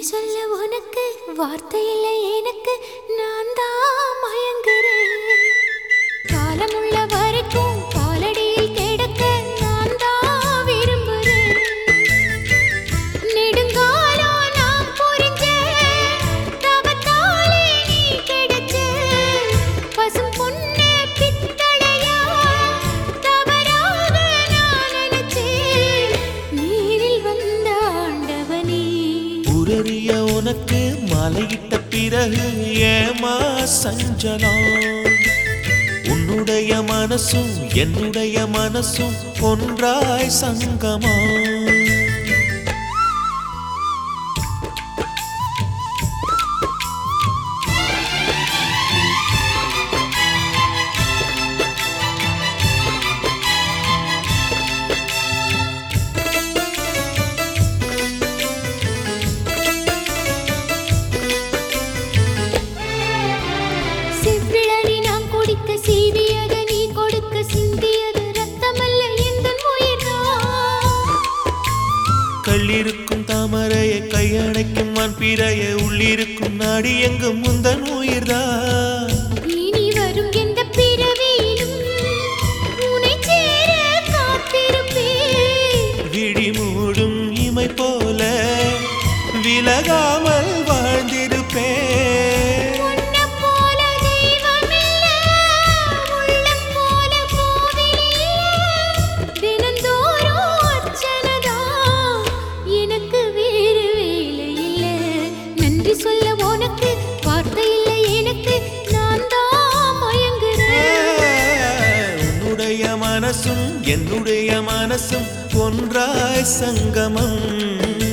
நன்றி சொல்ல உனக்கு வார்த்தை இல்லை எனக்கு. நான் தான் பொரிய உனக்கு மலையிட்ட பிறகு ஏமா சஞ்சலம் உன்னுடைய மனசும் என்னுடைய மனசும் ஒன்றாய் சங்கமா? கள்ளிருக்கும் தாமரைய கையணைக்கும் வான் பிறைய உள்ளிருக்கும் நாடி எங்கும் முந்தன் உயிர்தான் இனி வரும் எந்த பிறவியிலும் உன்னை சேர காத்திருப்பேன். விழி மூடும் இமை போல விலகாமல் வாழ்ந்திருப்பேன் மனசும் என்னுடைய மனசும் ஒன்றாய் சங்கமம்.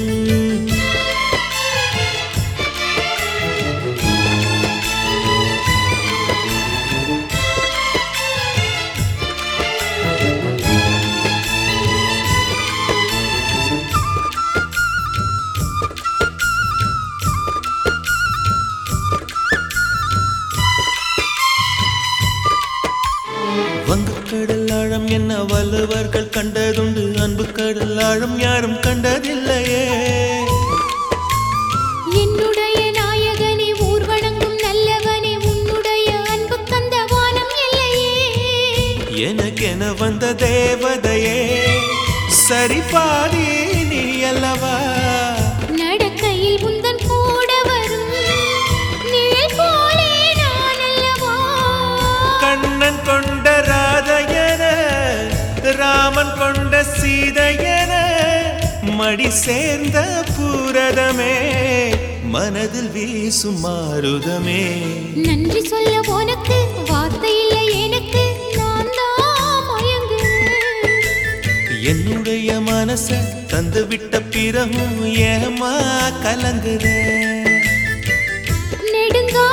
வங்கக்கடல் ஆழம் என்ன வள்ளுவர்கள் கண்டதுண்டு? அன்பு கடல் ஆழம் யாரும் கண்டதில்லையே. என்னுடைய நாயகனே ஊர் வணங்கும் நல்லவனே உன்னுடைய அன்பு கந்த வானம் இல்லையே எனக்கென வந்த தேவதையே சரி பாதி நீ அல்லவா? நடக்கையில் உந்தன் பாடி சேர்ந்த புரதமே மனதில் வீசும் மாறுதமே நன்றி சொல்ல உனக்கு வார்த்தை இல்லை எனக்கு என்னுடைய மனச தந்து விட்ட பிறகும் ஏமா கலங்குதே. நெடுங்கா